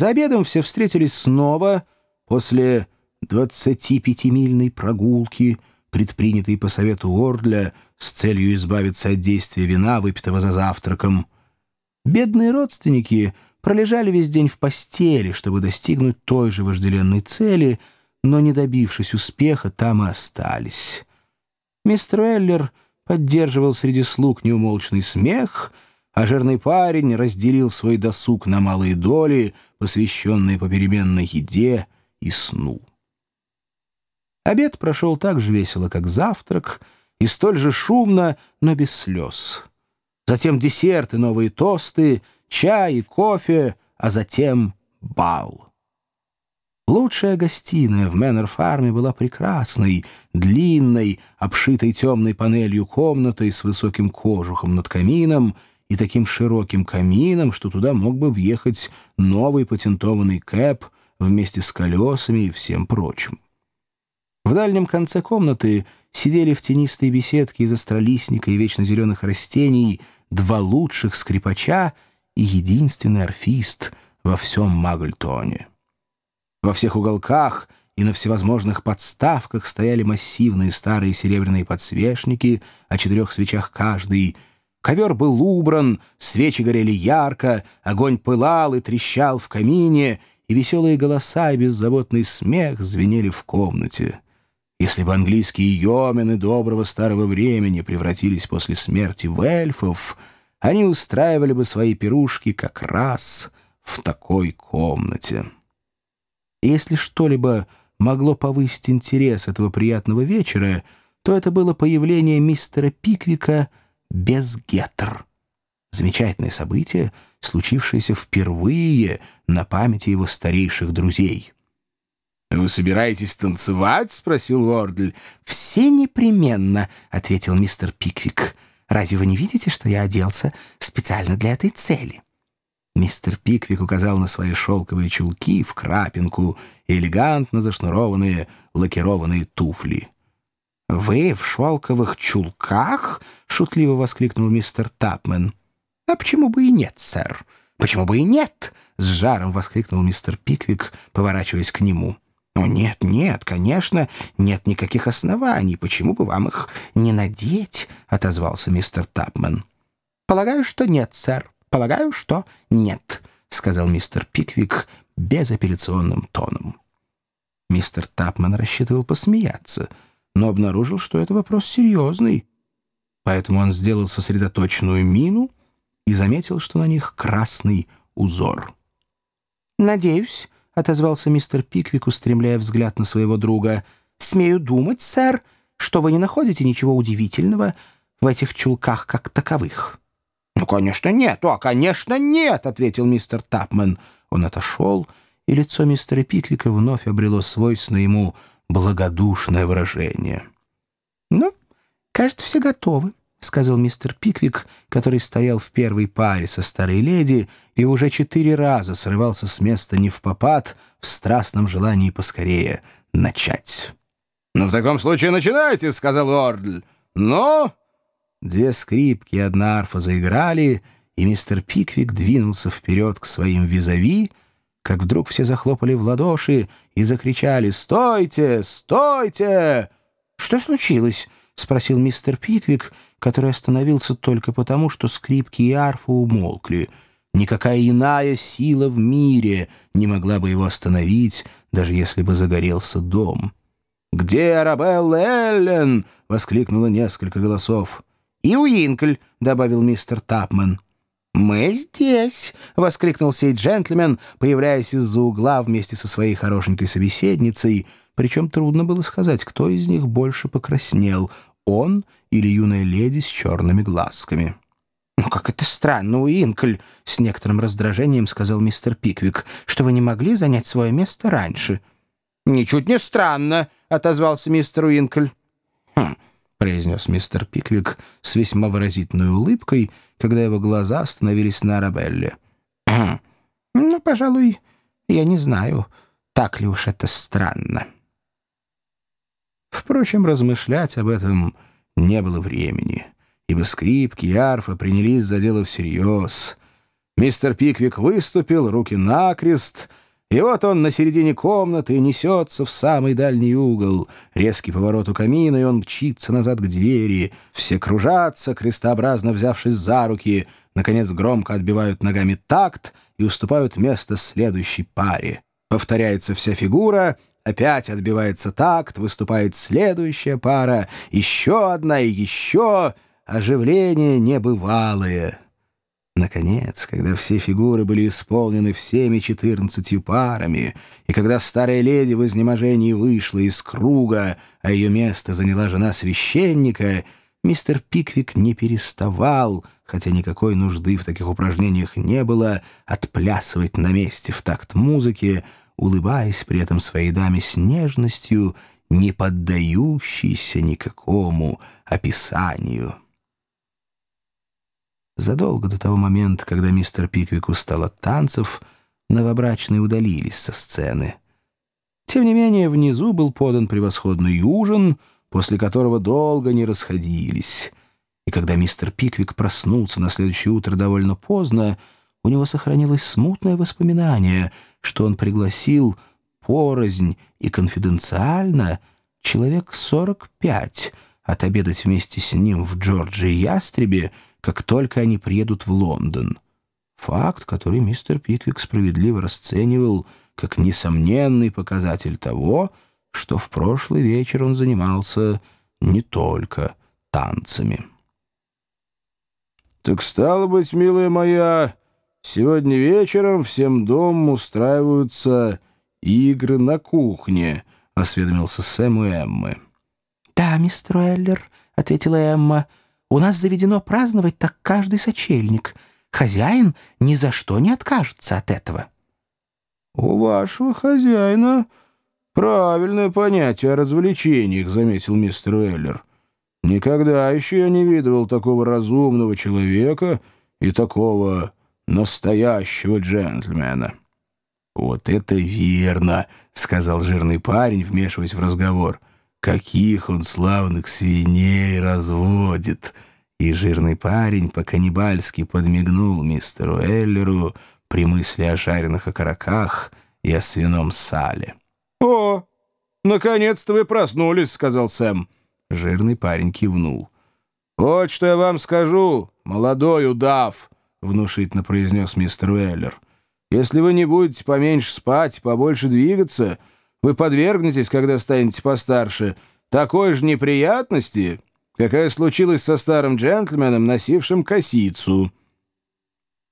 За обедом все встретились снова после 25-мильной прогулки, предпринятой по совету Ордля с целью избавиться от действия вина, выпитого за завтраком. Бедные родственники пролежали весь день в постели, чтобы достигнуть той же вожделенной цели, но, не добившись успеха, там и остались. Мистер Эллер поддерживал среди слуг неумолчный смех, а жирный парень разделил свой досуг на малые доли, посвященные попеременной еде и сну. Обед прошел так же весело, как завтрак, и столь же шумно, но без слез. Затем десерты, новые тосты, чай и кофе, а затем бал. Лучшая гостиная в Мэннер-фарме была прекрасной, длинной, обшитой темной панелью комнатой с высоким кожухом над камином и таким широким камином, что туда мог бы въехать новый патентованный кэп вместе с колесами и всем прочим. В дальнем конце комнаты сидели в тенистой беседке из астролистника и вечно зеленых растений два лучших скрипача и единственный орфист во всем Магльтоне. Во всех уголках и на всевозможных подставках стояли массивные старые серебряные подсвечники о четырех свечах каждый. Ковер был убран, свечи горели ярко, огонь пылал и трещал в камине, и веселые голоса и беззаботный смех звенели в комнате. Если бы английские йомены доброго старого времени превратились после смерти в эльфов, они устраивали бы свои пирушки как раз в такой комнате. Если что-либо могло повысить интерес этого приятного вечера, то это было появление мистера Пиквика без гетер. Замечательное событие, случившееся впервые на памяти его старейших друзей — «Вы собираетесь танцевать?» — спросил Уордль. «Все непременно», — ответил мистер Пиквик. «Разве вы не видите, что я оделся специально для этой цели?» Мистер Пиквик указал на свои шелковые чулки в крапинку и элегантно зашнурованные лакированные туфли. «Вы в шелковых чулках?» — шутливо воскликнул мистер Тапмен. «А почему бы и нет, сэр? Почему бы и нет?» — с жаром воскликнул мистер Пиквик, поворачиваясь к нему. «О, нет, нет, конечно, нет никаких оснований. Почему бы вам их не надеть?» — отозвался мистер Тапман. «Полагаю, что нет, сэр. Полагаю, что нет», — сказал мистер Пиквик безапелляционным тоном. Мистер Тапман рассчитывал посмеяться, но обнаружил, что это вопрос серьезный. Поэтому он сделал сосредоточенную мину и заметил, что на них красный узор. «Надеюсь», — отозвался мистер Пиквик, устремляя взгляд на своего друга. «Смею думать, сэр, что вы не находите ничего удивительного в этих чулках как таковых». «Ну, конечно, нет! О, конечно, нет!» — ответил мистер Тапман. Он отошел, и лицо мистера Пиквика вновь обрело свойственное ему благодушное выражение. «Ну, кажется, все готовы», — сказал мистер Пиквик, который стоял в первой паре со старой леди и уже четыре раза срывался с места не в попад в страстном желании поскорее начать. «Ну, в таком случае начинайте», — сказал Ордль. «Ну?» Две скрипки и одна арфа заиграли, и мистер Пиквик двинулся вперед к своим визави, как вдруг все захлопали в ладоши и закричали «Стойте! Стойте!» «Что случилось?» — спросил мистер Пиквик, который остановился только потому, что скрипки и арфа умолкли. Никакая иная сила в мире не могла бы его остановить, даже если бы загорелся дом. «Где Арабелла Эллен?» — воскликнуло несколько голосов. «И Уинкль», — добавил мистер Тапман. «Мы здесь!» — воскликнул сей джентльмен, появляясь из-за угла вместе со своей хорошенькой собеседницей, причем трудно было сказать, кто из них больше покраснел — он или юная леди с черными глазками. «Ну, как это странно, Уинкль!» — с некоторым раздражением сказал мистер Пиквик, «что вы не могли занять свое место раньше». «Ничуть не странно!» — отозвался мистер Уинкль. «Хм!» — произнес мистер Пиквик с весьма выразительной улыбкой, когда его глаза остановились на Арабелле. «Хм! Ну, пожалуй, я не знаю, так ли уж это странно». Впрочем, размышлять об этом не было времени, ибо скрипки и арфа принялись за дело всерьез. Мистер Пиквик выступил, руки накрест, и вот он на середине комнаты несется в самый дальний угол. Резкий поворот у камина, и он мчится назад к двери. Все кружатся, крестообразно взявшись за руки. Наконец громко отбивают ногами такт и уступают место следующей паре. Повторяется вся фигура, опять отбивается такт, выступает следующая пара, еще одна и еще... Оживление небывалое. Наконец, когда все фигуры были исполнены всеми четырнадцатью парами, и когда старая леди в изнеможении вышла из круга, а ее место заняла жена священника, мистер Пиквик не переставал, хотя никакой нужды в таких упражнениях не было, отплясывать на месте в такт музыки, улыбаясь при этом своей даме с нежностью, не поддающейся никакому описанию. Задолго до того момента, когда мистер Пиквик устал от танцев, новобрачные удалились со сцены. Тем не менее, внизу был подан превосходный ужин, после которого долго не расходились. И когда мистер Пиквик проснулся на следующее утро довольно поздно, у него сохранилось смутное воспоминание, что он пригласил порознь и конфиденциально человек сорок пять отобедать вместе с ним в Джорджии Ястребе, как только они приедут в Лондон. Факт, который мистер Пиквик справедливо расценивал как несомненный показатель того, что в прошлый вечер он занимался не только танцами. «Так стало быть, милая моя, сегодня вечером всем домом устраиваются игры на кухне», — осведомился Сэм у Эммы. «Да, мистер Уэллер», — ответила Эмма, — у нас заведено праздновать так каждый сочельник. Хозяин ни за что не откажется от этого». «У вашего хозяина правильное понятие о развлечениях», — заметил мистер Уэллер. «Никогда еще я не видывал такого разумного человека и такого настоящего джентльмена». «Вот это верно», — сказал жирный парень, вмешиваясь в разговор. Каких он славных свиней разводит!» И жирный парень по-каннибальски подмигнул мистеру Эллеру при мысли о жареных окороках и о свином сале. «О, наконец-то вы проснулись», — сказал Сэм. Жирный парень кивнул. «Вот что я вам скажу, молодой удав», — внушительно произнес мистер Уэллер. «Если вы не будете поменьше спать, побольше двигаться...» вы подвергнетесь, когда станете постарше, такой же неприятности, какая случилась со старым джентльменом, носившим косицу».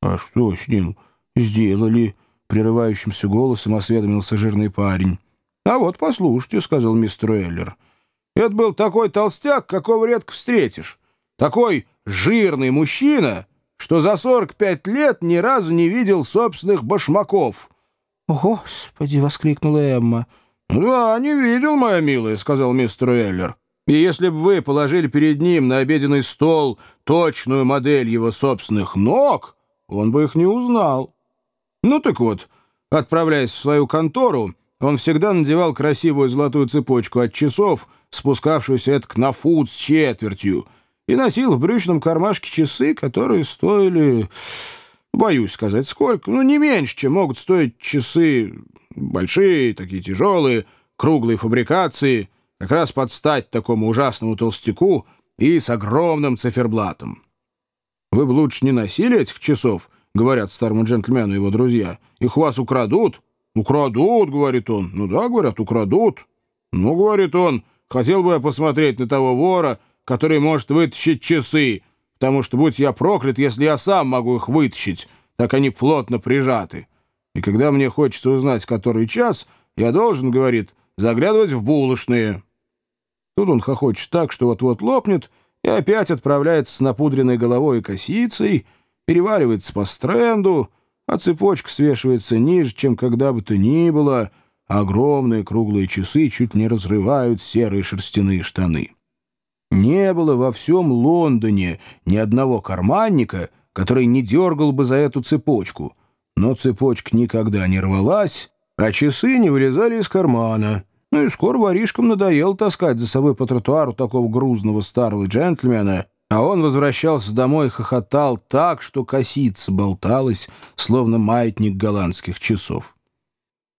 «А что с ним сделали?» — прерывающимся голосом осведомился жирный парень. «А вот послушайте», — сказал мистер Эллер. «Это был такой толстяк, какого редко встретишь. Такой жирный мужчина, что за 45 лет ни разу не видел собственных башмаков». «Господи!» — воскликнула Эмма. «Да, не видел, моя милая», — сказал мистер Эллер. «И если бы вы положили перед ним на обеденный стол точную модель его собственных ног, он бы их не узнал. Ну так вот, отправляясь в свою контору, он всегда надевал красивую золотую цепочку от часов, спускавшуюся это на фут с четвертью, и носил в брючном кармашке часы, которые стоили... Боюсь сказать, сколько. Ну, не меньше, чем могут стоить часы большие, такие тяжелые, круглые фабрикации, как раз под стать такому ужасному толстяку и с огромным циферблатом. Вы бы лучше не носили этих часов, говорят старому джентльмену его друзья. Их у вас украдут. Украдут, говорит он. Ну да, говорят, украдут. Ну, говорит он, хотел бы я посмотреть на того вора, который может вытащить часы, потому что, будь я проклят, если я сам могу их вытащить, так они плотно прижаты. И когда мне хочется узнать, который час, я должен, говорит, заглядывать в булочные. Тут он хохочет так, что вот-вот лопнет, и опять отправляется с напудренной головой и косицей, переваливается по стренду, а цепочка свешивается ниже, чем когда бы то ни было, а огромные круглые часы чуть не разрывают серые шерстяные штаны. Не было во всем Лондоне ни одного карманника, который не дергал бы за эту цепочку. Но цепочка никогда не рвалась, а часы не вылезали из кармана. Ну и скоро воришкам надоело таскать за собой по тротуару такого грузного старого джентльмена, А он возвращался домой и хохотал так, что косица болталась, словно маятник голландских часов.